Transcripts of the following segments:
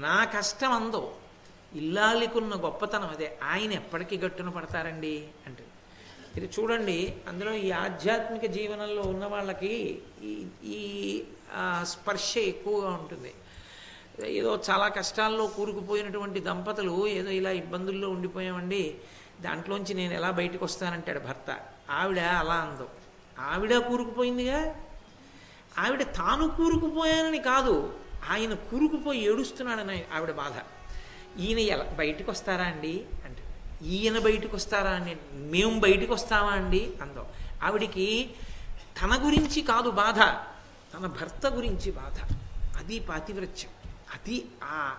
నా కష్టం అందో ఇల్లాలికున్న గొప్పతనం అదే. ఆయన ఎప్పటికీ గట్టున పడతారండి అంటే ఇది చూడండి అందులో ఈ ఆధ్యాత్మిక జీవనంలో ఉన్న వాళ్ళకి ఈ ఈ స్పర్శ ఎక్కువగా ఉంటుంది. ఏదో చాలా కష్టాల్లో కూరుకుపోయినటువంటి దంపతులు ఏదో ఇలా ఇబ్బందుల్లో ఉండిపోయామండి. దాంట్లోంచి నేను ఎలా బయటకు వస్తానంటాడు భర్త. ఆవిడ అలా అందో. ఆవిడ కూరుకుపోయిందిగా? ఆవిడ తాను కూరుకుపోయానని కాదు. ఆయన కూరుకుపోయి ఏడుస్తున్నాడని ఆవిడ బాధ. ఈయన ఎలా బయటకు వస్తారా అండి? అంటే. ఈయన బయటకు వస్తారా అండి? మేము బయటకు వస్తామా అండి? అందాం. ఆవిడికి తన గురించి కాదు బాధ. తన భర్త గురించి బాధ. అది పాతివ్రత్యం. అది ఆ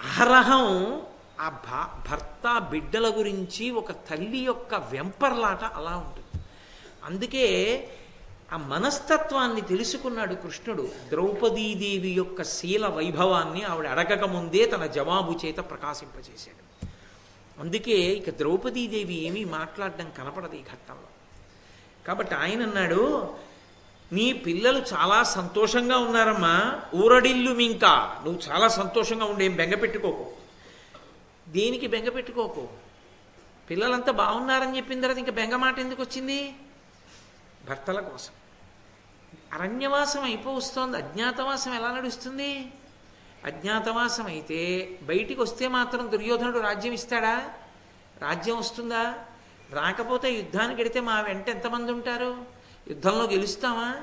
అహరహం ఆ భా భర్త బిడ్డల గురించి ఒక తల్లి యొక్క వెంపర్లాట అలా ఉంటుంది. అందుకే ఆ మనస్తత్వాన్ని తెలుసుకున్నాడు కృష్ణుడు. ద్రౌపదీదేవి యొక్క శీల వైభవాన్ని ఆవిడ అడగక ముందే తన జవాబు చేత ప్రకాశింపజేశాడు. అందుకే ఇక ద్రౌపదీదేవి ఏమీ మాట్లాడడం కనపడదు ఈ ఘట్టంలో. కాబట్టి ఆయన అన్నాడు నీ పిల్లలు చాలా సంతోషంగా ఉన్నారమ్మా. ఊరడిల్లు మింకా. నువ్వు చాలా సంతోషంగా ఉండి బెంగ పెట్టుకోకు. దేనికి బెంగ పెట్టుకోకు? పిల్లలంతా బాగున్నారని చెప్పిన తర్వాత ఇంకా బెంగ మాట ఎందుకు వచ్చింది? భర్తల కోసం. అరణ్యవాసం అయిపోవస్తోంది అజ్ఞాతవాసం ఎలా నడుస్తుంది? అజ్ఞాతవాసం అయితే బయటికి వస్తే మాత్రం దుర్యోధనుడు రాజ్యం ఇస్తాడా? రాజ్యం వస్తుందా? రాకపోతే యుద్ధానికి వెడితే మా వెంట ఎంతమంది ఉంటారు? యుద్ధంలో గెలుస్తామా?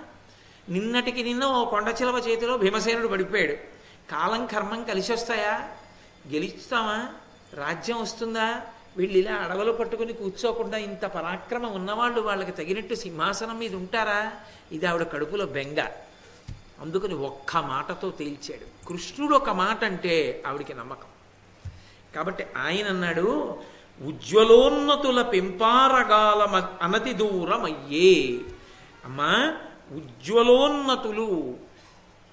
నిన్నటికి నిన్న ఓ కొండ చిలవ చేతిలో భీమసేనుడు పడిపోయాడు. కాలం కర్మం కలిసి వస్తాయా గెలుస్తామా? రాజ్యం వస్తుందా? వీళ్ళు ఇలా అడవులు పట్టుకుని కూర్చోకుండా ఇంత పరాక్రమం ఉన్నవాళ్ళు వాళ్ళకి తగినట్టు సింహాసనం మీద ఉంటారా? ఇది ఆవిడ కడుపులో బెంగ. అందుకని ఒక్క మాటతో తేల్చాడు. కృష్ణుడు ఒక మాట అంటే ఆవిడికి నమ్మకం. కాబట్టి ఆయన అన్నాడు ఉజ్వలోన్నతుల పెంపారగాల మ- అనతి దూరమయ్యే. అమ్మా ఉజ్వలోన్నతులు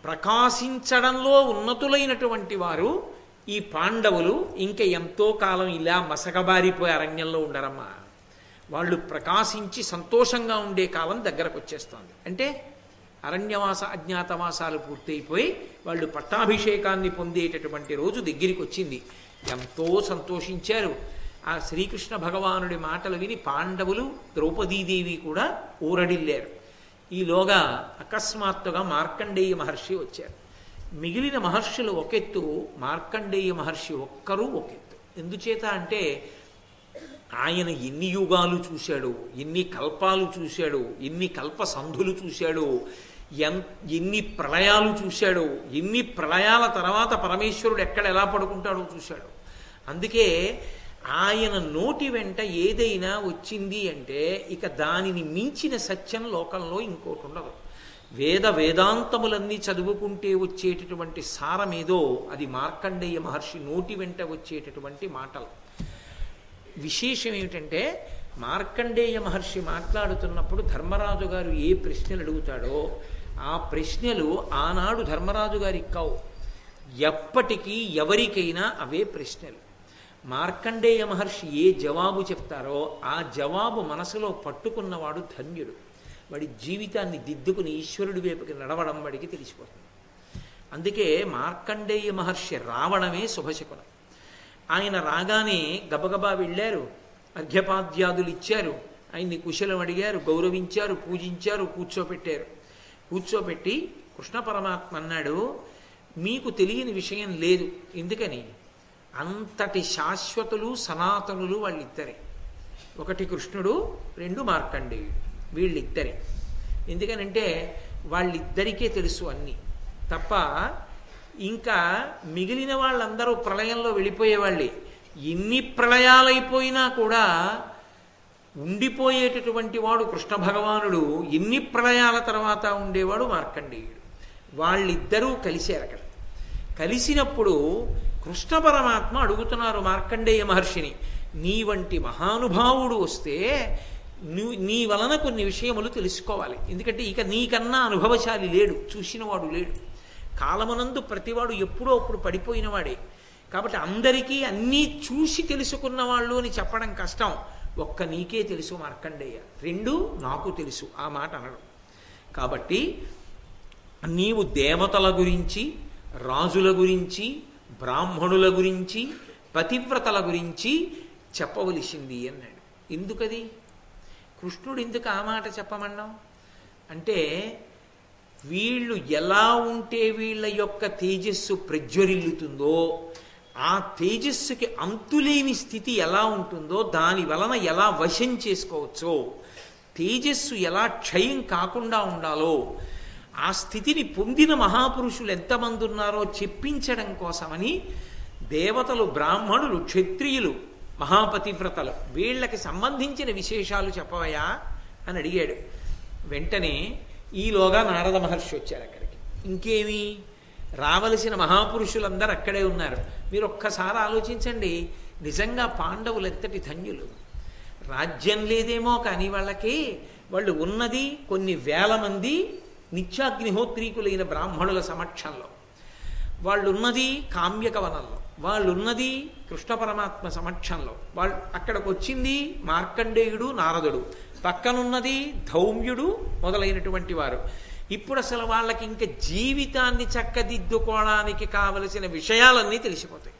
ప్రకాశించడంలో ఉన్నతులైనటువంటి వారు ఈ పాండవులు ఇంక ఎంతో కాలం ఇలా మసకబారిపోయే అరణ్యంలో ఉండరమ్మా. వాళ్ళు ప్రకాశించి సంతోషంగా ఉండే కాలం దగ్గరకు వచ్చేస్తోంది అంటే అరణ్యవాస అజ్ఞాతవాసాలు పూర్తయిపోయి వాళ్ళు పట్టాభిషేకాన్ని పొందేటటువంటి రోజు దగ్గరికి వచ్చింది ఎంతో సంతోషించారు. ఆ శ్రీకృష్ణ భగవానుడి మాటలు విని పాండవులు ద్రౌపదీదేవి కూడా ఊరడిల్లారు. ఈలోగా అకస్మాత్తుగా మార్కండేయ మహర్షి వచ్చారు. మిగిలిన మహర్షులు ఒకెత్తు మార్కండేయ మహర్షి ఒక్కరూ ఒకెత్తు. ఎందుచేత అంటే ఆయన ఎన్ని యుగాలు చూశాడు ఎన్ని కల్పాలు చూశాడు ఎన్ని కల్ప సంధులు చూశాడు ఎన్ ఎన్ని ప్రళయాలు చూశాడు ఎన్ని ప్రళయాల తర్వాత పరమేశ్వరుడు ఎక్కడ ఎలా పడుకుంటాడో చూశాడు. అందుకే ఆయన నోటి వెంట ఏదైనా వచ్చింది అంటే ఇక దానిని మించిన సత్యం లోకంలో ఇంకోటి ఉండదు. వేద వేదాంతములన్నీ చదువుకుంటే వచ్చేటటువంటి సారమేదో అది మార్కండేయ మహర్షి నోటి వెంట వచ్చేటటువంటి మాటలు. విశేషం ఏమిటంటే మార్కండేయ మహర్షి మాట్లాడుతున్నప్పుడు ధర్మరాజు గారు ఏ ప్రశ్నలు అడుగుతాడో ఆ ప్రశ్నలు ఆనాడు ధర్మరాజు గారి కావు. ఎప్పటికీ ఎవరికైనా అవే ప్రశ్నలు. మార్కండేయ మహర్షి ఏ జవాబు చెప్తారో ఆ జవాబు మనసులో పట్టుకున్నవాడు ధన్యుడు. వాడి జీవితాన్ని దిద్దుకుని ఈశ్వరుడి వైపుకి నడవడం వాడికి తెలిసిపోతుంది. అందుకే మార్కండేయ మహర్షి రావడమే శుభశకునం. ఆయన రాగానే గబగబా వెళ్ళారు అర్ఘ్యపాద్యాదులు ఇచ్చారు ఆయన్ని కుశలం అడిగారు గౌరవించారు పూజించారు కూర్చోపెట్టారు. కూర్చోపెట్టి కృష్ణ పరమాత్మ అన్నాడు మీకు తెలియని విషయం లేదు. ఎందుకని? అంతటి శాశ్వతులు సనాతనులు వాళ్ళిద్దరే. ఒకటి కృష్ణుడు రెండు మార్కండేయుడు. వీళ్ళిద్దరే. ఎందుకనంటే వాళ్ళిద్దరికే తెలుసు అన్నీ. తప్ప ఇంకా మిగిలిన వాళ్ళందరూ ప్రళయంలో వెళ్ళిపోయేవాళ్ళే. ఎన్ని ప్రళయాలైపోయినా కూడా ఉండిపోయేటటువంటి వాడు కృష్ణ భగవానుడు. ఎన్ని ప్రళయాల తర్వాత ఉండేవాడు మార్కండేయుడు. వాళ్ళిద్దరూ కలిశారు అక్కడ. కలిసినప్పుడు కృష్ణ పరమాత్మ అడుగుతున్నారు మార్కండేయ మహర్షిని నీ వంటి మహానుభావుడు వస్తే నువ్వు నీ వలన కొన్ని విషయములు తెలుసుకోవాలి. ఎందుకంటే ఇక నీకన్నా అనుభవశాలి లేడు చూసినవాడు లేడు. కాలమునందు ప్రతివాడు ఎప్పుడో అప్పుడు పడిపోయినవాడే. కాబట్టి అందరికీ అన్నీ చూసి తెలుసుకున్న వాళ్ళు అని చెప్పడం కష్టం. ఒక్క నీకే తెలుసు మార్కండేయ. రెండు నాకు తెలుసు ఆ మాట అనడం. కాబట్టి నీవు దేవతల గురించి రాజుల గురించి బ్రాహ్మణుల గురించి పతివ్రతల గురించి చెప్పవలసింది అన్నాడు. ఎందుకది? కృష్ణుడు ఎందుకు ఆ మాట చెప్పమన్నాం అంటే వీళ్ళు ఎలా ఉంటే వీళ్ళ యొక్క తేజస్సు ప్రజ్వరిల్లుతుందో ఆ తేజస్సుకి అంతులేని స్థితి ఎలా ఉంటుందో దాని వలన ఎలా వశం చేసుకోవచ్చో తేజస్సు ఎలా క్షయం కాకుండా ఉండాలో ఆ స్థితిని పొందిన మహాపురుషులు ఎంతమంది ఉన్నారో చెప్పించడం కోసమని దేవతలు బ్రాహ్మణులు క్షత్రియులు మహాపతివ్రతలు. వీళ్ళకి సంబంధించిన విశేషాలు చెప్పవయా? అని అడిగాడు. వెంటనే ఈలోగా నారద మహర్షి వచ్చారు అక్కడికి. ఇంకేమి? రావలసిన మహాపురుషులందరూ అక్కడే ఉన్నారు. మీరు ఒక్కసారి ఆలోచించండి. నిజంగా పాండవులు ఎంతటి ధన్యులు. రాజ్యం లేదేమో కానీ వాళ్ళకి వాళ్ళు ఉన్నది కొన్ని వేల మంది నిత్యాగ్నిహోత్రీకులైన బ్రాహ్మణుల సమక్షంలో. వాళ్ళున్నది కామ్యక వనంలో వాళ్ళున్నది కృష్ణ పరమాత్మ సమక్షంలో. వాళ్ళు అక్కడికి వచ్చింది మార్కండేయుడు నారదుడు. పక్కనున్నది ధౌమ్యుడు మొదలైనటువంటి వారు. ఇప్పుడు అసలు వాళ్ళకి ఇంకా జీవితాన్ని చక్కదిద్దుకోవడానికి కావలసిన విషయాలన్నీ తెలిసిపోతాయి.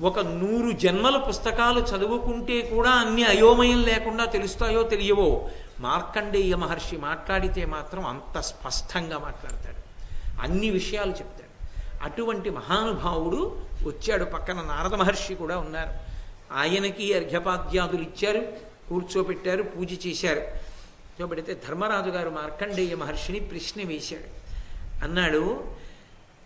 ఒక నూరు జన్మల పుస్తకాలు చదువుకుంటే కూడా అన్ని అయోమయం లేకుండా తెలుస్తాయో తెలియవో మార్కండేయ మహర్షి మాట్లాడితే మాత్రం అంత స్పష్టంగా మాట్లాడతాడు. అన్ని విషయాలు చెప్తాడు. అటువంటి మహానుభావుడు వచ్చాడు. పక్కన నారద మహర్షి కూడా ఉన్నారు. ఆయనకి అర్ఘ్యపాద్యాదులు ఇచ్చారు కూర్చోబెట్టారు పూజ చేశారు. కూర్చోబెడితే ధర్మరాజు గారు మార్కండేయ మహర్షిని ప్రశ్న వేశాడు. అన్నాడు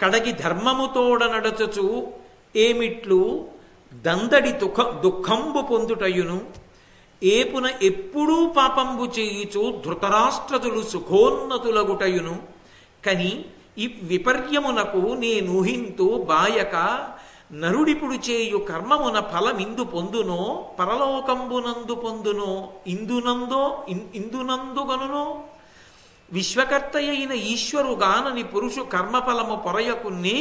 కడగి ధర్మముతోడ నడచచు ఏమిట్లు దందడి దుఃఖ దుఃఖంబు పొందుటయును? ఏపున ఎప్పుడూ పాపంబు చేయుచు ధృతరాష్ట్రతులు సుఖోన్నతులగుటయును కని ఈ విపర్యమునకు నేనూహింతు బాయక నరుడిపుడు చేయు కర్మమున ఫలమిందు పొందునో పరలోకంబునందు పొందునో ఇందునందో ఇందునందుగనునో విశ్వకర్త అయిన ఈశ్వరుగానని పురుషు కర్మఫలము పొరయకున్నే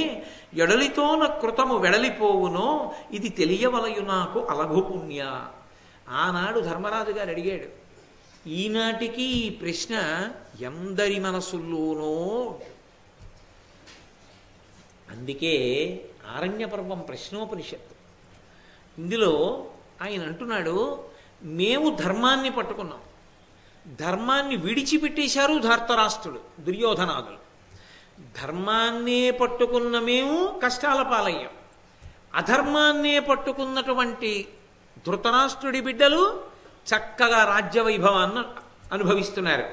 ఎడలితోన కృతము వెడలిపోవునో ఇది తెలియవలయు నాకు అలఘు పుణ్య ఆనాడు ధర్మరాజు గారు అడిగాడు ఈనాటికి ఈ ప్రశ్న ఎందరి మనసుల్లోనో అందుకే ఆరణ్య పర్వం ప్రశ్నోపనిషత్తు. ఇందులో ఆయన అంటున్నాడు మేము ధర్మాన్ని పట్టుకున్నాం. ధర్మాన్ని విడిచిపెట్టేశారు ధార్తరాష్ట్రుడు దుర్యోధనాదులు. ధర్మాన్నే పట్టుకున్న మేము కష్టాల పాలయ్యాం. అధర్మాన్నే పట్టుకున్నటువంటి ధృతరాష్ట్రుడి బిడ్డలు చక్కగా రాజ్య వైభవాన్ని అనుభవిస్తున్నారు.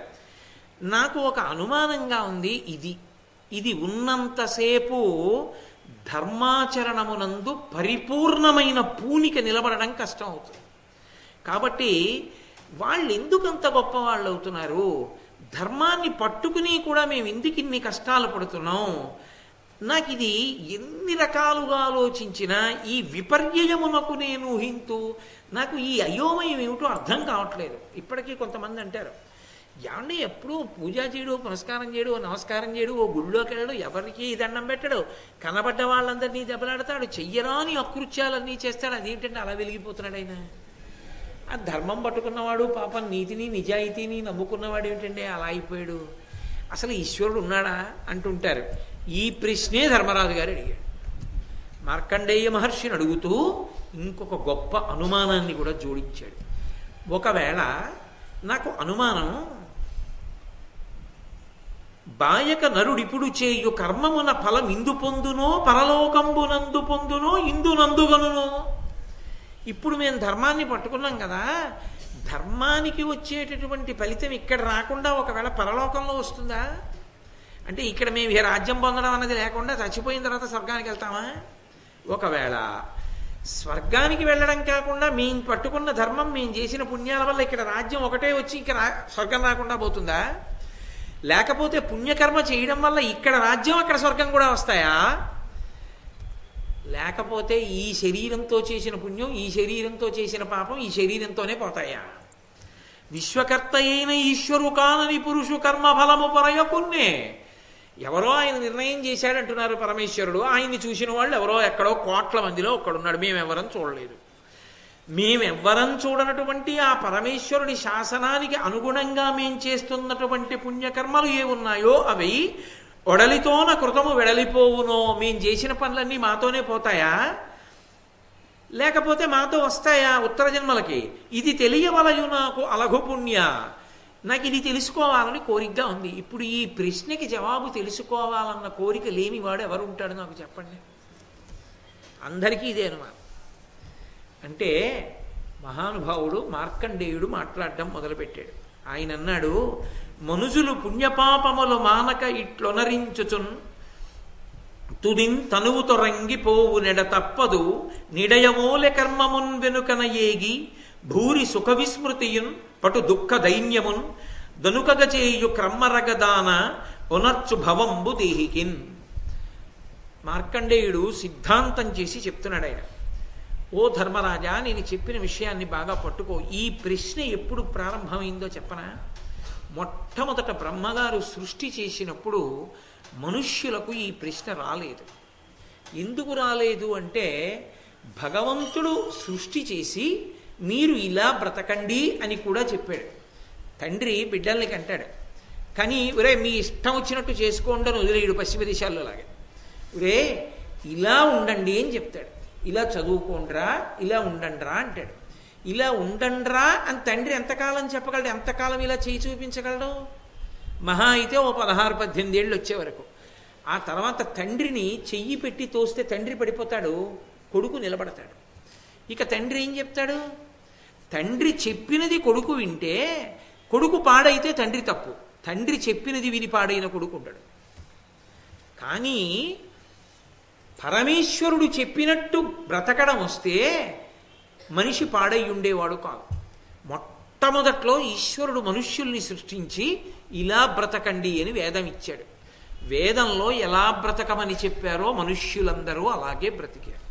నాకు ఒక అనుమానంగా ఉంది ఇది ఇది ఉన్నంతసేపు ధర్మాచరణమునందు పరిపూర్ణమైన పూనిక నిలబడడం కష్టం అవుతుంది. కాబట్టి వాళ్ళు ఎందుకంత గొప్పవాళ్ళు అవుతున్నారు ధర్మాన్ని పట్టుకుని కూడా మేము ఎందుకు ఇన్ని కష్టాలు పడుతున్నాం? నాకు ఇది ఎన్ని రకాలుగా ఆలోచించినా ఈ విపర్యయమునకు నేను ఊహింతూ నాకు ఈ అయోమయం ఏమిటో అర్థం కావట్లేదు. ఇప్పటికీ కొంతమంది అంటారు ఏమండి ఎప్పుడూ పూజ చేయడు పునస్కారం చేయడు నమస్కారం చేయడు ఓ గుళ్ళోకి వెళ్ళడు ఎవరికి దండం పెట్టడు. కనబడ్డ వాళ్ళందరినీ దెబ్బలాడతాడు చెయ్యరాని అకృత్యాలన్నీ చేస్తాడు. అదేంటంటే అలా వెలిగిపోతున్నాడు ఆయన. ఆ ధర్మం పట్టుకున్నవాడు పాపం నీతిని నిజాయితీని నమ్ముకున్నవాడు ఏమిటండి అలా అయిపోయాడు. అసలు ఈశ్వరుడు ఉన్నాడా అంటుంటారు. ఈ ప్రశ్నే ధర్మరాజు గారు అడిగాడు. మార్కండేయ మహర్షిని అడుగుతూ ఇంకొక గొప్ప అనుమానాన్ని కూడా జోడించాడు. ఒకవేళ నాకు అనుమానం బాయక నరుడిప్పుడు చేయు కర్మమున ఫలం ఇందు పొందునో పరలోకంబునందు పొందునో ఇందునందుగనునో ఇప్పుడు మేము ధర్మాన్ని పట్టుకున్నాం కదా ధర్మానికి వచ్చేటటువంటి ఫలితం ఇక్కడ రాకుండా ఒకవేళ పరలోకంలో వస్తుందా? అంటే ఇక్కడ మేము ఏ రాజ్యం పొందడం అన్నది లేకుండా చచ్చిపోయిన తర్వాత స్వర్గానికి వెళ్తామా? ఒకవేళ స్వర్గానికి వెళ్ళడం కాకుండా మేము పట్టుకున్న ధర్మం మేము చేసిన పుణ్యాల వల్ల ఇక్కడ రాజ్యం ఒకటే వచ్చి ఇక్కడ స్వర్గం రాకుండా పోతుందా? లేకపోతే పుణ్యకర్మ చేయడం వల్ల ఇక్కడ రాజ్యం అక్కడ స్వర్గం కూడా వస్తాయా? లేకపోతే ఈ శరీరంతో చేసిన పుణ్యం ఈ శరీరంతో చేసిన పాపం ఈ శరీరంతోనే పోతాయా? విశ్వకర్త అయిన ఈశ్వరు కానని పురుషు కర్మ ఫలము పొరయకున్నే ఎవరో ఆయన నిర్ణయం చేశాడంటున్నారు పరమేశ్వరుడు. ఆయన్ని చూసిన వాళ్ళు ఎవరో ఎక్కడో కోట్ల మందిలో ఒక్కడున్నాడు. మేమెవరం చూడలేదు. మేమెవ్వరం చూడనటువంటి ఆ పరమేశ్వరుడి శాసనానికి అనుగుణంగా మేం చేస్తున్నటువంటి పుణ్యకర్మలు ఏ ఉన్నాయో అవి ఒడలితోన కృతము వెడలిపోవునో మేం చేసిన పనులన్నీ మాతోనే పోతాయా? లేకపోతే మాతో వస్తాయా ఉత్తర జన్మలకి ఇది తెలియవలయు నాకు అలఘు పుణ్య. నాకు ఇది తెలుసుకోవాలని కోరికగా ఉంది. ఇప్పుడు ఈ ప్రశ్నకి జవాబు తెలుసుకోవాలన్న కోరిక లేనివాడు ఎవరు ఉంటాడు నాకు చెప్పండి? అందరికీ ఇదే అనమాట అంటే మహానుభావుడు మార్కండేయుడు మాట్లాడడం మొదలుపెట్టాడు. ఆయన అన్నాడు మనుజులు పుణ్యపాపములు మానక ఇట్లొనరించుచున్ తుదిన్ తనువు తొరంగిపోవు నెడ తప్పదు నిడయమూలె కర్మమున్ వెనుకన ఏగి భూరి సుఖ విస్మృతియున్ పటు దుఃఖ దైన్యమున్ దనుకగ చేయు క్రమ్మరగదాన ఉనర్చు భవంబు దేహికిన్. మార్కండేయుడు సిద్ధాంతం చేసి చెప్తున్నాడు ఆయన. ఓ ధర్మరాజా నేను చెప్పిన విషయాన్ని బాగా పట్టుకో. ఈ ప్రశ్న ఎప్పుడు ప్రారంభమైందో చెప్పనా? మొట్టమొదట బ్రహ్మగారు సృష్టి చేసినప్పుడు మనుష్యులకు ఈ ప్రశ్న రాలేదు. ఎందుకు రాలేదు అంటే భగవంతుడు సృష్టి చేసి మీరు ఇలా బ్రతకండి అని కూడా చెప్పాడు. తండ్రి బిడ్డల్ని కంటాడు. కానీ ఒరే మీ ఇష్టం వచ్చినట్టు చేసుకోండి అని వదిలేడు పశ్చిమ దేశాల్లో లాగా ఒరే ఇలా ఉండండి అని చెప్తాడు. ఇలా చదువుకోండిరా ఇలా ఉండండిరా అంటాడు. ఇలా ఉండండిరా అని తండ్రి ఎంతకాలం చెప్పగలడు? ఎంతకాలం ఇలా చేయి చూపించగలడు? మహా అయితే ఓ పదహారు పద్దెనిమిది ఏళ్ళు వచ్చే వరకు. ఆ తర్వాత తండ్రిని చెయ్యి పెట్టి తోస్తే తండ్రి పడిపోతాడు కొడుకు నిలబడతాడు. ఇక తండ్రి ఏం చెప్తాడు? తండ్రి చెప్పినది కొడుకు వింటే కొడుకు పాడైతే తండ్రి తప్పు. తండ్రి చెప్పినది విని పాడైన కొడుకు ఉంటాడు కానీ పరమేశ్వరుడు చెప్పినట్టు బ్రతకడం వస్తే మనిషి పాడై ఉండేవాడు కాదు. మొట్టమొదట్లో ఈశ్వరుడు మనుష్యుల్ని సృష్టించి ఇలా బ్రతకండి అని వేదం ఇచ్చాడు. వేదంలో ఎలా బ్రతకమని చెప్పారో మనుష్యులందరూ అలాగే బ్రతికారు.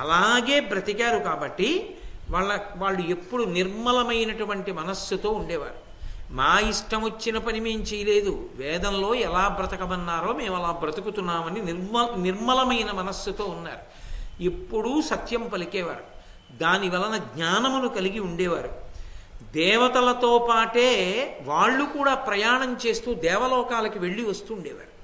అలాగే బ్రతికారు కాబట్టి వాళ్ళ వాళ్ళు ఎప్పుడు నిర్మలమైనటువంటి మనస్సుతో ఉండేవారు. మా ఇష్టం వచ్చిన పని మేము చేయలేదు. వేదంలో ఎలా బ్రతకమన్నారో మేము అలా బ్రతుకుతున్నామని నిర్మ నిర్మలమైన మనస్సుతో ఉన్నారు. ఎప్పుడూ సత్యం పలికేవారు. దాని వలన జ్ఞానమును కలిగి ఉండేవారు. దేవతలతో పాటే వాళ్ళు కూడా ప్రయాణం చేస్తూ దేవలోకాలకి వెళ్ళి వస్తుండేవారు.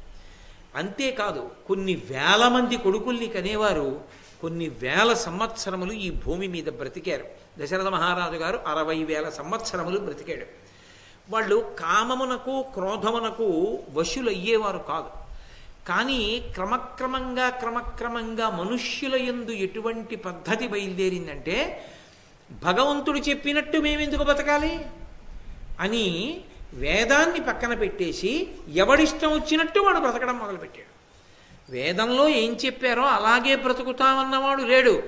అంతేకాదు కొన్ని వేల మంది కొడుకుల్ని కనేవారు. కొన్ని వేల సంవత్సరములు ఈ భూమి మీద బ్రతికారు. దశరథ మహారాజు గారు అరవై వేల సంవత్సరములు బ్రతికాడు. వాళ్ళు కామమునకు క్రోధమునకు వశులయ్యేవారు కాదు. కానీ క్రమక్రమంగా క్రమక్రమంగా మనుష్యుల యందు ఎటువంటి పద్ధతి బయలుదేరిందంటే భగవంతుడు చెప్పినట్టు మేమెందుకు బతకాలి? అని వేదాన్ని పక్కన పెట్టేసి ఎవడిష్టం వచ్చినట్టు వాడు బ్రతకడం మొదలుపెట్టాడు. వేదంలో ఏం చెప్పారో అలాగే బ్రతుకుతామన్నవాడు లేడు.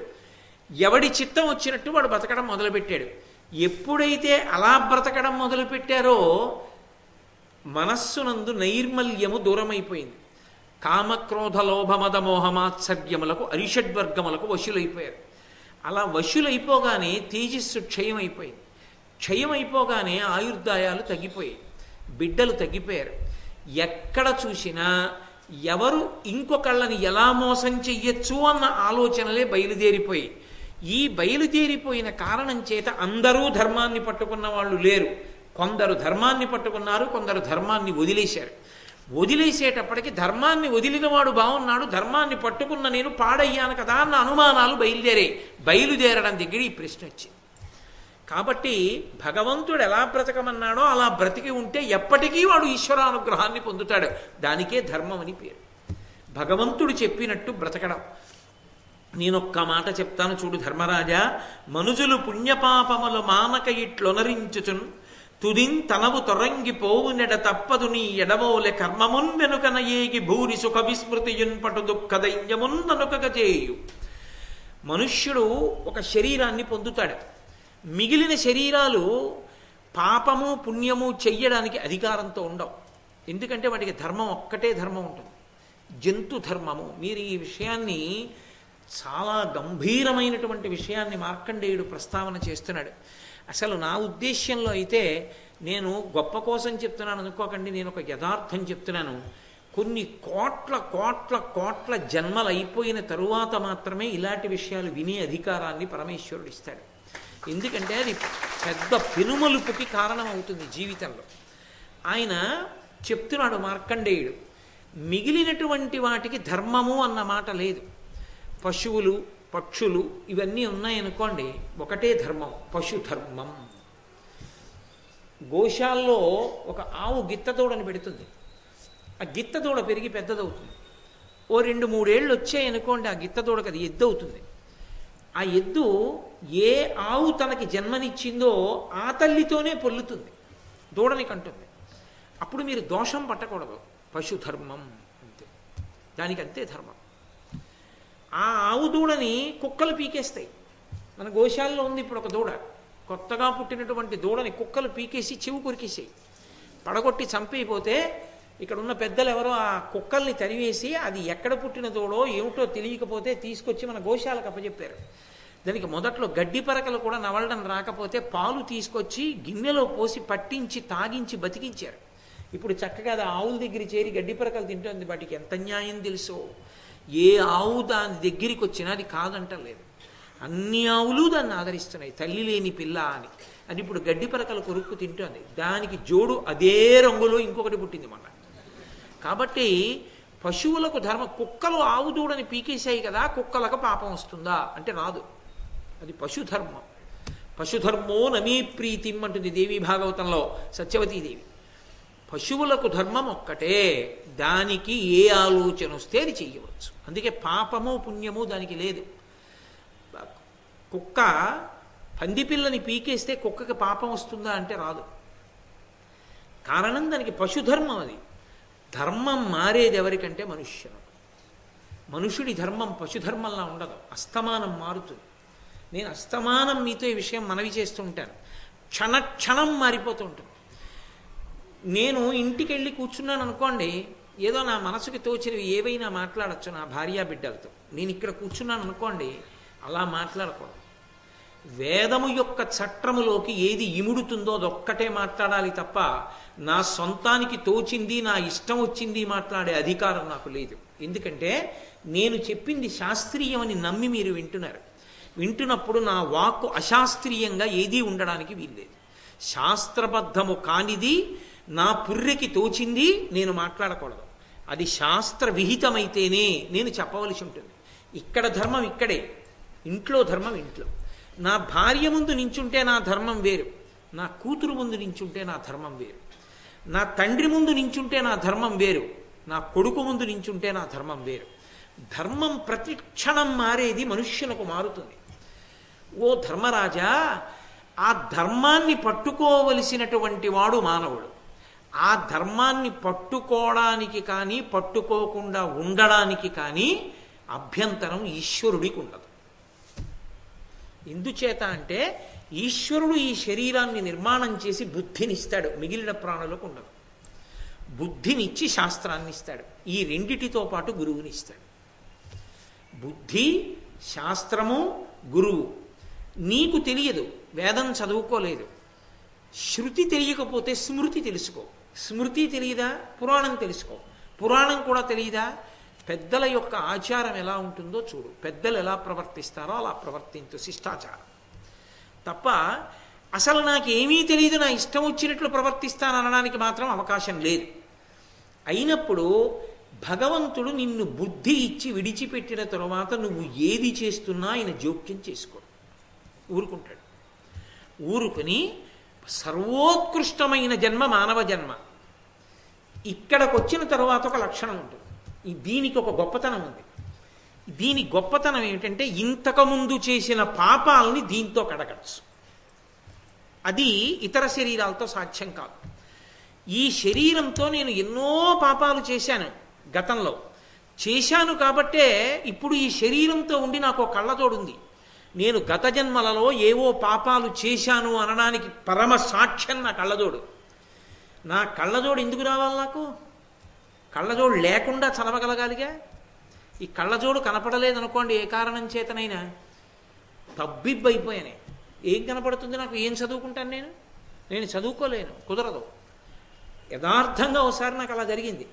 ఎవడి చిత్తం వచ్చినట్టు వాడు బ్రతకడం మొదలుపెట్టాడు. ఎప్పుడైతే అలా బ్రతకడం మొదలుపెట్టారో మనస్సునందు నైర్మల్యము దూరమైపోయింది. కామక్రోధ లోభమద మోహమాత్సర్యములకు అరిషడ్వర్గములకు వశులైపోయారు. అలా వశులైపోగానే తేజస్సు క్షయమైపోయింది. క్షయమైపోగానే ఆయుర్దాయాలు తగ్గిపోయాయి. బిడ్డలు తగ్గిపోయారు. ఎక్కడ చూసినా ఎవరు ఇంకొకళ్ళని ఎలా మోసం చెయ్యొచ్చు అన్న ఆలోచనలే బయలుదేరిపోయి ఈ బయలుదేరిపోయిన కారణం చేత అందరూ ధర్మాన్ని పట్టుకున్న వాళ్ళు లేరు. కొందరు ధర్మాన్ని పట్టుకున్నారు కొందరు ధర్మాన్ని వదిలేశారు. వదిలేసేటప్పటికి ధర్మాన్ని వదిలిన వాడు బాగున్నాడు ధర్మాన్ని పట్టుకున్న నేను పాడయ్యాను కదా అన్న అనుమానాలు బయలుదేరాయి బయలుదేరడం దగ్గర ఈ ప్రశ్న వచ్చింది. కాబట్టి భగవంతుడు ఎలా బ్రతకమన్నాడో అలా బ్రతికి ఉంటే ఎప్పటికీ వాడు ఈశ్వరానుగ్రహాన్ని పొందుతాడు. దానికే ధర్మం అని పేరు. భగవంతుడు చెప్పినట్టు బ్రతకడం. నేనొక్క మాట చెప్తాను చూడు ధర్మరాజా. మనుజులు పుణ్యపాపములు మానక ఇట్లొనరించుచున్ తుదిన్ తనవు తొరంగిపోవు నెడ తప్పదు నీ ఎడమోలె కర్మమున్ వెనుకన ఏగి భూరి సుఖ విస్మృతియున్ పటు దుఃఖ దైన్యమున్ ననుకగ చేయు. మనుష్యుడు ఒక శరీరాన్ని పొందుతాడు. మిగిలిన శరీరాలు పాపము పుణ్యము చెయ్యడానికి అధికారంతో ఉండవు. ఎందుకంటే వాటికి ధర్మం ఒక్కటే ధర్మం ఉంటుంది. జంతు ధర్మము. మీరు ఈ విషయాన్ని చాలా గంభీరమైనటువంటి విషయాన్ని మార్కండేయుడు ప్రస్తావన చేస్తున్నాడు. అసలు నా ఉద్దేశ్యంలో అయితే నేను గొప్ప కోసం చెప్తున్నాను అనుకోకండి నేను ఒక యథార్థం చెప్తున్నాను. కొన్ని కోట్ల కోట్ల కోట్ల జన్మలు అయిపోయిన తరువాత మాత్రమే ఇలాంటి విషయాలు వినే అధికారాన్ని పరమేశ్వరుడు ఇస్తాడు. ఎందుకంటే అది పెద్ద పెనుమలుపుకి కారణం అవుతుంది జీవితంలో. ఆయన చెప్తున్నాడు మార్కండేయుడు మిగిలినటువంటి వాటికి ధర్మము అన్న మాట లేదు. పశువులు పక్షులు ఇవన్నీ ఉన్నాయనుకోండి ఒకటే ధర్మం పశుధర్మం. గోశాల్లో ఒక ఆవు గిత్తదూడని పెడుతుంది. ఆ గిత్తదూడ పెరిగి పెద్దదవుతుంది. ఓ రెండు మూడేళ్ళు వచ్చాయనుకోండి ఆ గిత్తదూడకి అది ఎద్దు అవుతుంది ఆ ఎద్దు ఏ ఆవు తనకి జన్మనిచ్చిందో ఆ తల్లితోనే పొల్లుతుంది దూడని కంటుంది. అప్పుడు మీరు దోషం పట్టకూడదు. పశుధర్మం అంతే. దానికి అంతే ధర్మం. ఆ ఆవు దూడని కుక్కలు పీకేస్తాయి. మన గోశాలలో ఉంది ఇప్పుడు ఒక దూడ. కొత్తగా పుట్టినటువంటి దూడని కుక్కలు పీకేసి చెవు కొరికేసాయి. పడగొట్టి చంపైపోతే ఇక్కడ ఉన్న పెద్దలు ఎవరో ఆ కుక్కల్ని తరివేసి అది ఎక్కడ పుట్టిన దూడో ఏమిటో తెలియకపోతే తీసుకొచ్చి మన గోశాలకు అప్పచెప్పారు. దానికి మొదట్లో గడ్డి పరకలు కూడా నవలడం రాకపోతే పాలు తీసుకొచ్చి గిన్నెలో పోసి పట్టించి తాగించి బతికించారు. ఇప్పుడు చక్కగా అది ఆవుల దగ్గర చేరి గడ్డి పరకలు తింటుంది వాటికి. ఎంత న్యాయం తెలుసో. ఏ ఆవు దాని దగ్గరికి వచ్చినా అది కాదంటలేదు. అన్ని ఆవులు దాన్ని ఆదరిస్తున్నాయి. తల్లి లేని పిల్ల అని. అది ఇప్పుడు గడ్డి పరకలు కొరుక్కు తింటుంది. దానికి జోడు అదే రంగులో ఇంకొకటి పుట్టింది మన కాబట్టి పశువులకు ధర్మ కుక్కలు ఆవు దూడని పీకేశాయి కదా కుక్కలకు పాపం వస్తుందా? అంటే రాదు. అది పశుధర్మం. పశుధర్మో నమీ ప్రీతిం అంటుంది దేవి భాగవతంలో సత్యవతీదేవి. పశువులకు ధర్మం ఒక్కటే. దానికి ఏ ఆలోచన వస్తే అది చెయ్యవచ్చు. అందుకే పాపము పుణ్యము దానికి లేదు. కుక్క పందిపిల్లని పీకేస్తే కుక్కకి పాపం వస్తుందా అంటే రాదు. కారణం దానికి పశుధర్మం అది. ధర్మం మారేది ఎవరికంటే మనుష్యుడు. మనుషుడి ధర్మం పశుధర్మంలా ఉండదు. అస్తమానం మారుతుంది. నేను అస్తమానం మీతో ఈ విషయం మనవి చేస్తుంటాను క్షణ క్షణం మారిపోతూ ఉంటుంది. నేను ఇంటికి వెళ్ళి కూర్చున్నాను అనుకోండి ఏదో నా మనసుకి తోచినవి ఏవైనా మాట్లాడచ్చు నా భార్యా బిడ్డలతో. నేను ఇక్కడ కూర్చున్నాను అనుకోండి అలా మాట్లాడకూడదు. వేదము యొక్క చట్రములోకి ఏది ఇముడుతుందో అదొక్కటే మాట్లాడాలి తప్ప నా సొంతానికి తోచింది నా ఇష్టం వచ్చింది మాట్లాడే అధికారం నాకు లేదు. ఎందుకంటే నేను చెప్పింది శాస్త్రీయమని నమ్మి మీరు వింటున్నారు. వింటున్నప్పుడు నా వాక్కు అశాస్త్రీయంగా ఏదీ ఉండడానికి వీల్లేదు. శాస్త్రబద్ధము కానిది నా పుర్రెకి తోచింది నేను మాట్లాడకూడదు. అది శాస్త్ర విహితమైతేనే నేను చెప్పవలసి ఉంటుంది ఇక్కడ ధర్మం ఇక్కడే. ఇంట్లో ధర్మం ఇంట్లో. నా భార్య ముందు నించుంటే నా ధర్మం వేరు. నా కూతురు ముందు నించుంటే నా ధర్మం వేరు. నా తండ్రి ముందు నించుంటే నా ధర్మం వేరు. నా కొడుకు ముందు నించుంటే నా ధర్మం వేరు. ధర్మం ప్రతి క్షణం మారేది మనుష్యులకు మారుతుంది. ఓ ధర్మరాజా ఆ ధర్మాన్ని పట్టుకోవలసినటువంటి వాడు మానవుడు. ఆ ధర్మాన్ని పట్టుకోవడానికి కానీ పట్టుకోకుండా ఉండడానికి కానీ అభ్యంతరం ఈశ్వరుడికి ఉండదు. ఎందుచేత అంటే ఈశ్వరుడు ఈ శరీరాన్ని నిర్మాణం చేసి బుద్ధినిస్తాడు మిగిలిన ప్రాణులకు ఉండదు. బుద్ధినిచ్చి శాస్త్రాన్ని ఇస్తాడు ఈ రెండిటితో పాటు గురువునిస్తాడు. బుద్ధి శాస్త్రము గురువు. నీకు తెలియదు వేదం చదువుకోలేదు. శృతి తెలియకపోతే స్మృతి తెలుసుకో. స్మృతి తెలియదా? పురాణం తెలుసుకో. పురాణం కూడా తెలియదా? పెద్దల యొక్క ఆచారం ఎలా ఉంటుందో చూడు. పెద్దలు ఎలా ప్రవర్తిస్తారో అలా ప్రవర్తించు శిష్టాచారం. తప్ప అసలు నాకు ఏమీ తెలియదు నా ఇష్టం వచ్చినట్లు ప్రవర్తిస్తానడానికి మాత్రం అవకాశం లేదు. అయినప్పుడు భగవంతుడు నిన్ను బుద్ధి ఇచ్చి విడిచిపెట్టిన తరువాత నువ్వు ఏది చేస్తున్నా ఆయన జోక్యం చేసుకోడు ఊరుకుంటాడు. ఊరుకుని సర్వోత్కృష్టమైన జన్మ మానవ జన్మ. ఇక్కడికి వచ్చిన తర్వాత ఒక లక్షణం ఉంటుంది. ఈ దీనికి ఒక గొప్పతనం ఉంది. దీని గొప్పతనం ఏమిటంటే ఇంతకుముందు చేసిన పాపాలని దీంతో కడగచ్చు. అది ఇతర శరీరాలతో సాధ్యం కాదు. ఈ శరీరంతో నేను ఎన్నో పాపాలు చేశాను గతంలో. చేశాను కాబట్టే ఇప్పుడు ఈ శరీరంతో ఉండి నాకు ఒక కళ్ళతోడుంది. నేను గత జన్మలలో ఏవో పాపాలు చేశాను అనడానికి పరమ సాక్ష్యం నా కళ్ళతోడు. నా కళ్ళజోడు ఎందుకు రావాలి నాకు? కళ్ళజోడు లేకుండా చదవగలగాలిగా? ఈ కళ్ళజోడు కనపడలేదనుకోండి ఏ కారణం చేతనైనా? తబ్బిబ్బైపోయానే. ఏం కనపడుతుంది నాకు? ఏం చదువుకుంటాను నేను? నేను చదువుకోలేను కుదరదు. యథార్థంగా ఒకసారి నాకు అలా జరిగింది.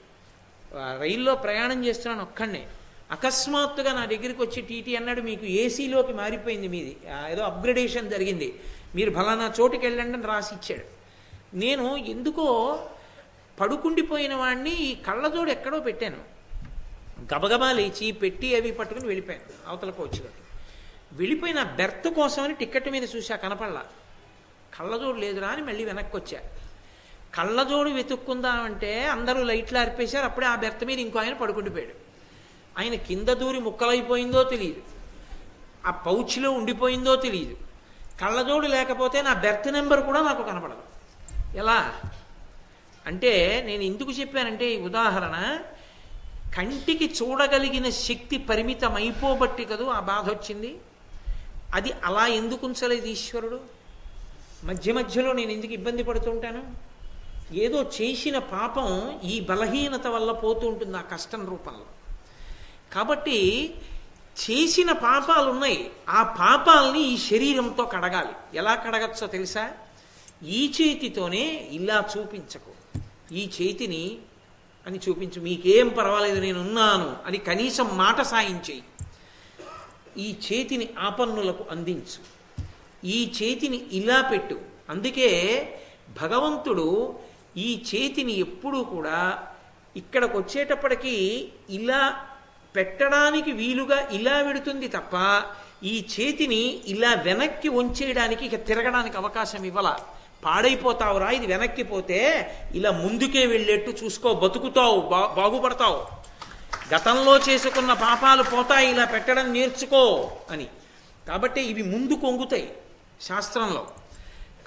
రైల్లో ప్రయాణం చేస్తున్నాను ఒక్కడనే. అకస్మాత్తుగా నా దగ్గరికి వచ్చి టీటీ అన్నాడు మీకు ఏసీలోకి మారిపోయింది మీది. ఏదో అప్గ్రేడేషన్ జరిగింది. మీరు ఫలానా చోటుకి వెళ్ళండి అని రాసి ఇచ్చాడు. నేను ఎందుకో పడుకుండిపోయిన వాడిని ఈ కళ్ళజోడు ఎక్కడో పెట్టాను. గబగబా లేచి పెట్టి అవి పట్టుకుని వెళ్ళిపోయాను. అవతలకు వచ్చినట్టు వెళ్ళిపోయిన బెర్త్ కోసమని టికెట్ మీద చూసా కనపడలా. కళ్ళజోడు లేదురా అని మళ్ళీ వెనక్కి వచ్చా కళ్ళజోడు వెతుక్కుందామంటే అందరూ లైట్లు ఆర్పేశారు అప్పుడే ఆ బెర్త్ మీద ఇంకో ఆయన పడుకుండిపోయాడు. ఆయన కింద దూరి ముక్కలైపోయిందో తెలియదు ఆ పౌచ్లో ఉండిపోయిందో తెలియదు కళ్ళజోడు లేకపోతే నా బెర్త్ నెంబర్ కూడా నాకు కనపడదు. ఎలా? అంటే నేను ఎందుకు చెప్పానంటే ఈ ఉదాహరణ కంటికి చూడగలిగిన శక్తి పరిమితం అయిపోబట్టి కదూ ఆ బాధ వచ్చింది? అది అలా ఎందుకు ఉంచలేదు ఈశ్వరుడు? మధ్య మధ్యలో నేను ఎందుకు ఇబ్బంది పడుతుంటాను ఏదో చేసిన పాపం ఈ బలహీనత వల్ల పోతూ ఉంటుంది ఆ కష్టం రూపంలో. కాబట్టి చేసిన పాపాలు ఉన్నాయి ఆ పాపాలని ఈ శరీరంతో కడగాలి. ఎలా కడగచ్చో తెలుసా? ఈ చేతితోనే ఇలా చూపించకు. ఈ చేతిని అని చూపించు మీకేం పర్వాలేదు నేను ఉన్నాను అని కనీసం మాట సాయించేయి ఈ చేతిని ఆపన్నులకు అందించు. ఈ చేతిని ఇలా పెట్టు. అందుకే భగవంతుడు ఈ చేతిని ఎప్పుడూ కూడా ఇక్కడికి వచ్చేటప్పటికీ ఇలా పెట్టడానికి వీలుగా ఇలా విడుతుంది తప్ప ఈ చేతిని ఇలా వెనక్కి వంచేయడానికి ఇక తిరగడానికి అవకాశం ఇవ్వాల. పాడైపోతావురా ఇది వెనక్కి పోతే ఇలా ముందుకే వెళ్ళేట్టు చూసుకో బతుకుతావు బా బాగుపడతావు. గతంలో చేసుకున్న పాపాలు పోతాయి ఇలా పెట్టడం నేర్చుకో అని. కాబట్టి ఇవి ముందు కొంగుతాయి శాస్త్రంలో.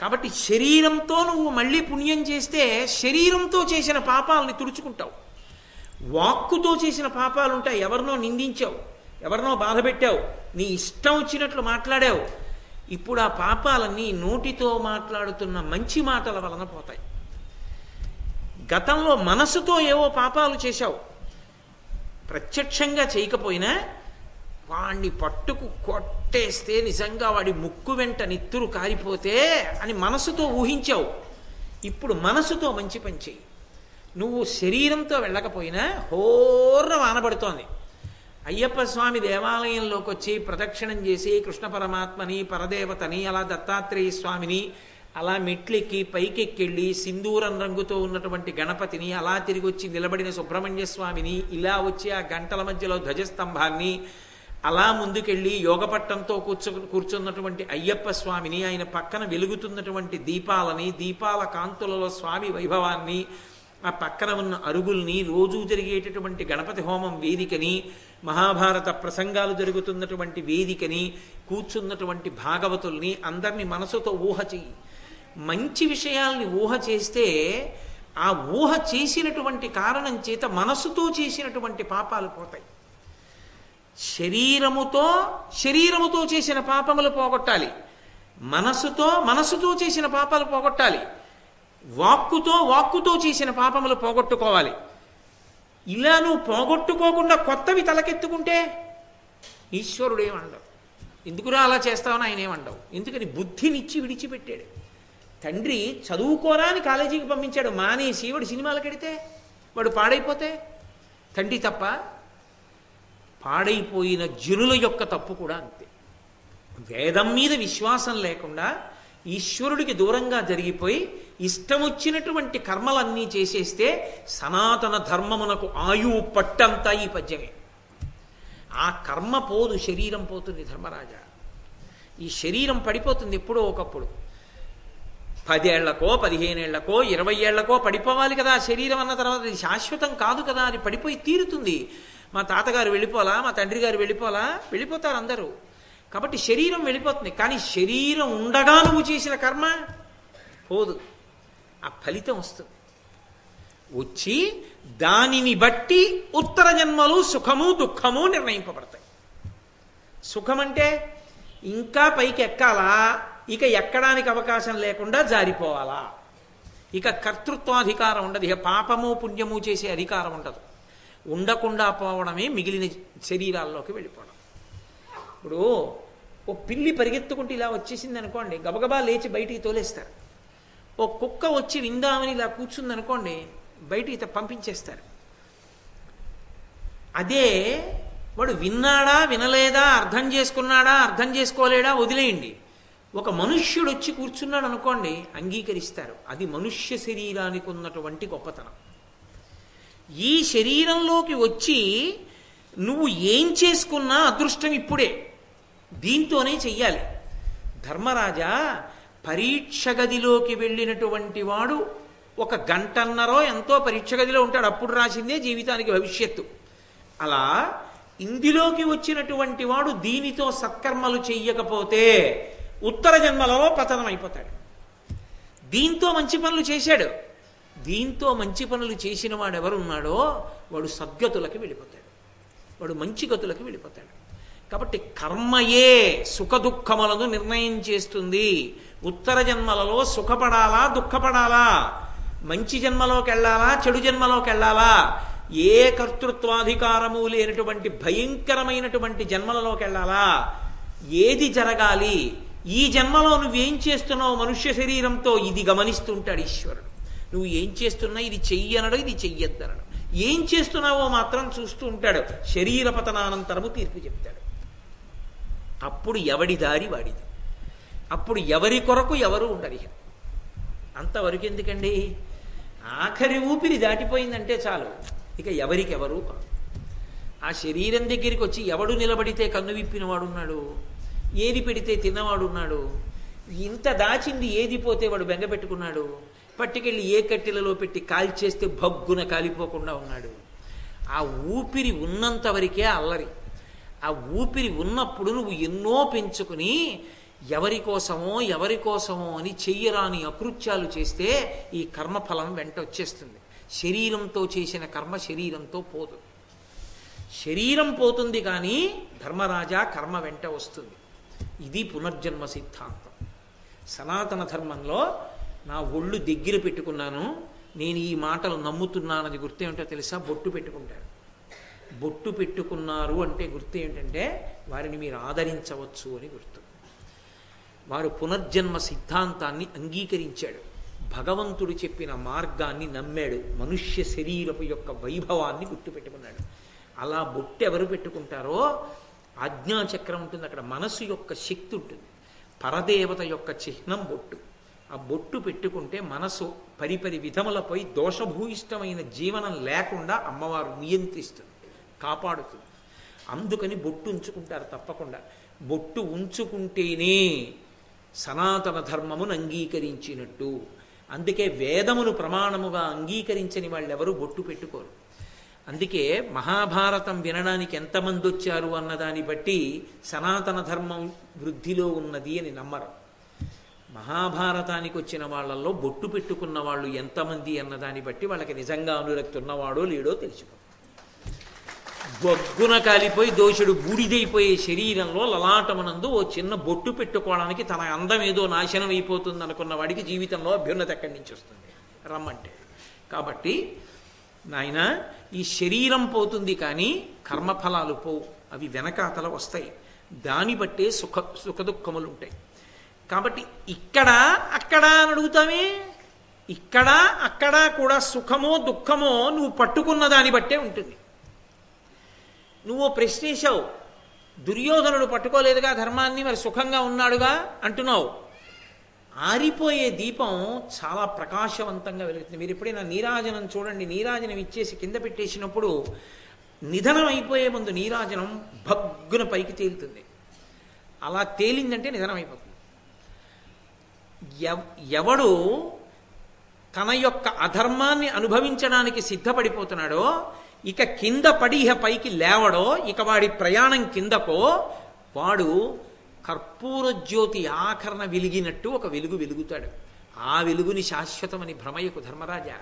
కాబట్టి శరీరంతో నువ్వు మళ్ళీ పుణ్యం చేస్తే శరీరంతో చేసిన పాపాలని తుడుచుకుంటావు. వాక్కుతో చేసిన పాపాలు ఉంటాయి ఎవరినో నిందించావు ఎవరినో బాధ పెట్టావు నీ ఇష్టం వచ్చినట్లు మాట్లాడావు ఇప్పుడు ఆ పాపాలన్నీ నోటితో మాట్లాడుతున్న మంచి మాటల వలన పోతాయి. గతంలో మనసుతో ఏవో పాపాలు చేశావు. ప్రత్యక్షంగా చేయకపోయినా వాణ్ణి పట్టుకు కొట్టేస్తే నిజంగా వాడి ముక్కు వెంట నిత్తురు కారిపోతే అని మనసుతో ఊహించావు. ఇప్పుడు మనసుతో మంచి పని చెయ్యి. నువ్వు శరీరంతో వెళ్ళకపోయినా హోర్ర వానబడుతోంది అయ్యప్ప స్వామి దేవాలయంలోకి వచ్చి ప్రదక్షిణం చేసి కృష్ణ పరమాత్మని పరదేవతని అలా దత్తాత్రేయ స్వామిని అలా మెట్లెక్కి పైకెక్కెళ్ళి సింధూరం రంగుతో ఉన్నటువంటి గణపతిని అలా తిరిగి వచ్చి నిలబడిన సుబ్రహ్మణ్య స్వామిని ఇలా వచ్చి ఆ గంటల మధ్యలో ధ్వజస్తంభాన్ని అలా ముందుకెళ్ళి యోగపట్టంతో కూర్చు కూర్చున్నటువంటి అయ్యప్ప స్వామిని ఆయన పక్కన వెలుగుతున్నటువంటి దీపాలని దీపాల కాంతులలో స్వామి వైభవాన్ని ఆ పక్కన ఉన్న అరుగుల్ని రోజూ జరిగేటటువంటి గణపతి హోమం వేదికని మహాభారత ప్రసంగాలు జరుగుతున్నటువంటి వేదికని కూర్చున్నటువంటి భాగవతుల్ని అందరినీ మనసుతో ఊహ చెయ్యి. మంచి విషయాల్ని ఊహ చేస్తే ఆ ఊహ చేసినటువంటి కారణం చేత మనసుతో చేసినటువంటి పాపాలు పోతాయి. శరీరముతో శరీరముతో చేసిన పాపములు పోగొట్టాలి. మనసుతో మనసుతో చేసిన పాపాలు పోగొట్టాలి. వాక్కుతో వాక్కుతో చేసిన పాపములు పోగొట్టుకోవాలి. ఇలా నువ్వు పోగొట్టుకోకుండా కొత్తవి తలకెత్తుకుంటే ఈశ్వరుడు ఏమండవు ఎందుకురా అలా చేస్తావని ఆయన ఏమండవు ఎందుకని బుద్ధినిచ్చి విడిచిపెట్టాడు. తండ్రి చదువుకోరా అని కాలేజీకి పంపించాడు. మానేసి వాడు సినిమాలకు ఎడితే వాడు పాడైపోతే తండ్రి తప్ప పాడైపోయిన జనుల యొక్క తప్పు కూడా అంతే. వేదం మీద విశ్వాసం లేకుండా ఈశ్వరుడికి దూరంగా జరిగిపోయి ఇష్టం వచ్చినటువంటి కర్మలన్నీ చేసేస్తే సనాతన ధర్మమునకు ఆయువు పట్టంతా ఈ పద్యమే. ఆ కర్మ పోదు శరీరం పోతుంది ధర్మరాజా. ఈ శరీరం పడిపోతుంది ఎప్పుడో ఒకప్పుడు. పదేళ్ళకో పదిహేనేళ్ళకో ఇరవై ఏళ్ళకో పడిపోవాలి కదా ఆ శరీరం అన్న తర్వాత ఇది శాశ్వతం కాదు కదా అది పడిపోయి తీరుతుంది. మా తాతగారు వెళ్ళిపోలా మా తండ్రి గారు వెళ్ళిపోలా వెళ్ళిపోతారు అందరూ. కాబట్టి శరీరం వెళ్ళిపోతుంది. కానీ శరీరం ఉండగా నువ్వు చేసిన కర్మ పోదు. ఆ ఫలితం వస్తుంది. వచ్చి దానిని బట్టి ఉత్తర జన్మలు సుఖము దుఃఖము నిర్ణయింపబడతాయి. సుఖం అంటే ఇంకా పైకి ఎక్కాలా? ఇక ఎక్కడానికి అవకాశం లేకుండా జారిపోవాలా? ఇక కర్తృత్వాధికారం ఉండదు. ఇక పాపము పుణ్యము చేసే అధికారం ఉండదు. ఉండకుండా పోవడమే మిగిలిన శరీరాల్లోకి వెళ్ళిపోవడం. ఇప్పుడు ఓ పిల్లి పరిగెత్తుకుంటూ ఇలా వచ్చేసింది అనుకోండి గబగబా లేచి బయటికి తోలేస్తారు. ఓ కుక్క వచ్చి విందామని ఇలా కూర్చుంది అనుకోండి బయటికి పంపించేస్తారు. అదే వాడు విన్నాడా వినలేదా అర్థం చేసుకున్నాడా అర్థం చేసుకోలేడా వదిలేయండి. ఒక మనుష్యుడు వచ్చి కూర్చున్నాడు అనుకోండి అంగీకరిస్తారు. అది మనుష్య శరీరానికి ఉన్నటువంటి గొప్పతనం. ఈ శరీరంలోకి వచ్చి నువ్వు ఏం చేసుకున్నా అదృష్టం ఇప్పుడే. దీంతోనే చెయ్యాలి. ధర్మరాజా పరీక్ష గదిలోకి వెళ్ళినటువంటి వాడు ఒక గంటన్నరో ఎంతో పరీక్ష గదిలో ఉంటాడు. అప్పుడు రాసిందే జీవితానికి భవిష్యత్తు. అలా ఇందులోకి వచ్చినటువంటి వాడు దీనితో సత్కర్మలు చెయ్యకపోతే ఉత్తర జన్మలలో పతనం అయిపోతాడు దీంతో మంచి పనులు చేశాడు. దీంతో మంచి పనులు చేసిన వాడు ఎవరున్నాడో వాడు సద్గతులకి వెళ్ళిపోతాడు. వాడు మంచి గతులకి వెళ్ళిపోతాడు. కాబట్టి కర్మయే సుఖ దుఃఖములను నిర్ణయం చేస్తుంది. ఉత్తర జన్మలలో సుఖపడాలా దుఃఖపడాలా? మంచి జన్మలోకి వెళ్ళాలా చెడు జన్మలోకి వెళ్ళాలా? ఏ కర్తృత్వాధికారము లేనటువంటి భయంకరమైనటువంటి జన్మలలోకి వెళ్ళాలా? ఏది జరగాలి? ఈ జన్మలో నువ్వేం చేస్తున్నావు మనుష్య శరీరంతో? ఇది గమనిస్తుంటాడు ఈశ్వరుడు. నువ్వు ఏం చేస్తున్నా ఇది చెయ్యనడు ఇది చెయ్యొద్దనడు. ఏం చేస్తున్నావో మాత్రం చూస్తూ ఉంటాడు. శరీర పతనానంతరము తీర్పు చెప్తాడు. అప్పుడు ఎవడి దారి వాడిది? అప్పుడు ఎవరి కొరకు ఎవరు ఉండరు ఇక. అంతవరకు ఎందుకండి? ఆఖరి ఊపిరి దాటిపోయిందంటే చాలు. ఇక ఎవరికెవరు ఆ శరీరం దగ్గరికి వచ్చి ఎవడు నిలబడితే కన్ను విప్పినవాడున్నాడు? ఏది పెడితే తిన్నవాడున్నాడు? ఇంత దాచింది ఏది పోతే వాడు బెంగ పెట్టుకున్నాడు? పట్టుకెళ్ళి ఏ కట్టెలలో పెట్టి కాల్చేస్తే భగ్గున కాలిపోకుండా ఉన్నాడు? ఆ ఊపిరి ఉన్నంత వరకే అల్లరి. ఆ ఊపిరి ఉన్నప్పుడు నువ్వు ఎన్నో పెంచుకుని ఎవరి కోసమో ఎవరి కోసమో అని చెయ్యరాని అకృత్యాలు చేస్తే ఈ కర్మఫలం వెంట వచ్చేస్తుంది. శరీరంతో చేసిన కర్మ శరీరంతో పోదు. శరీరం పోతుంది కానీ ధర్మరాజా కర్మ వెంట వస్తుంది. ఇది పునర్జన్మ సిద్ధాంతం. సనాతన ధర్మంలో నా ఒళ్ళు దగ్గర పెట్టుకున్నాను నేను ఈ మాటలు నమ్ముతున్నానది గుర్తేమిటో తెలుసా? బొట్టు పెట్టుకుంటారు బొట్టు పెట్టుకున్నారు అంటే గుర్తు ఏంటంటే వారిని మీరు ఆదరించవచ్చు అని గుర్తు. వారు పునర్జన్మ సిద్ధాంతాన్ని అంగీకరించాడు. భగవంతుడు చెప్పిన మార్గాన్ని నమ్మాడు. మనుష్య శరీరపు యొక్క వైభవాన్ని గుర్తుపెట్టుకున్నాడు. అలా బొట్టు ఎవరు పెట్టుకుంటారో ఆజ్ఞాచక్రం ఉంటుంది. అక్కడ మనసు యొక్క శక్తి ఉంటుంది. పరదేవత యొక్క చిహ్నం బొట్టు. ఆ బొట్టు పెట్టుకుంటే మనసు పరిపరి విధములపై దోషభూయిష్టమైన జీవనం లేకుండా అమ్మవారు నియంత్రిస్తుంది కాపాడుతుంది. అందుకని బొట్టు ఉంచుకుంటారు తప్పకుండా. బొట్టు ఉంచుకుంటేనే సనాతన ధర్మమును అంగీకరించినట్టు. అందుకే వేదమును ప్రమాణముగా అంగీకరించని వాళ్ళెవరూ బొట్టు పెట్టుకోరు. అందుకే మహాభారతం వినడానికి ఎంతమంది వచ్చారు అన్నదాన్ని బట్టి సనాతన ధర్మం వృద్ధిలో ఉన్నది అని నమ్మరు. మహాభారతానికి వచ్చిన వాళ్ళల్లో బొట్టు పెట్టుకున్న వాళ్ళు ఎంతమంది అన్నదాన్ని బట్టి వాళ్ళకి నిజంగా అనురక్తి ఉన్నవాడో లేడో తెలిసిపోతుంది బొగ్గున కాలిపోయి దోషుడు బూడిదైపోయే శరీరంలో లలాటమనందు ఓ చిన్న బొట్టు పెట్టుకోవడానికి తన అందం ఏదో నాశనం అయిపోతుంది అనుకున్న వాడికి జీవితంలో అభ్యున్నత ఎక్కడి నుంచి వస్తుంది? రమ్మంటే. కాబట్టి నాయన ఈ శరీరం పోతుంది కానీ కర్మఫలాలు పోవు. అవి వెనకాతల వస్తాయి. దాన్ని బట్టే సుఖ సుఖదుఖములు ఉంటాయి. కాబట్టి ఇక్కడ అక్కడ అని అడుగుతామే? ఇక్కడ అక్కడ కూడా సుఖమో దుఃఖమో నువ్వు పట్టుకున్న దాన్ని బట్టే ఉంటుంది. నువ్వు ప్రశ్నించావు. దుర్యోధనుడు పట్టుకోలేదుగా ధర్మాన్ని మరి సుఖంగా ఉన్నాడుగా అంటున్నావు. ఆరిపోయే దీపం చాలా ప్రకాశవంతంగా వెలుగుతుంది. మీరు ఎప్పుడైనా నీరాజనం చూడండి నీరాజనం ఇచ్చేసి కింద పెట్టేసినప్పుడు నిధనం అయిపోయే ముందు నీరాజనం భగ్గున పైకి తేలుతుంది. అలా తేలిందంటే నిధనం అయిపోతుంది. ఎవ్- ఎవడు తన యొక్క అధర్మాన్ని అనుభవించడానికి సిద్ధపడిపోతున్నాడో ఇక కింద పడి ఇహ పైకి లేవడో ఇక వాడి ప్రయాణం కిందకో వాడు కర్పూర జ్యోతి ఆఖరణ వెలిగినట్టు ఒక వెలుగు వెలుగుతాడు. ఆ వెలుగుని శాశ్వతమని భ్రమయ్యకు ధర్మరాజా.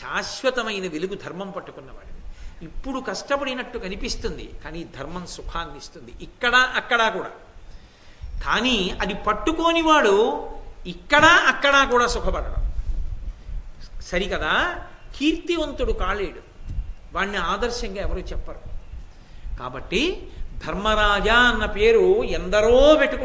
శాశ్వతమైన వెలుగు ధర్మం పట్టుకున్నవాడు. ఇప్పుడు కష్టపడినట్టు కనిపిస్తుంది కానీ ధర్మం సుఖాన్ని ఇస్తుంది. ఇక్కడ అక్కడ కూడా. కానీ అది పట్టుకోని వాడు ఇక్కడ అక్కడ కూడా సుఖపడడం. సరికదా? కీర్తివంతుడు కాలేడు. వాణ్ణి ఆదర్శంగా ఎవరు చెప్పరు. కాబట్టి ధర్మరాజా అన్న పేరు ఎందరో పెట్టుకు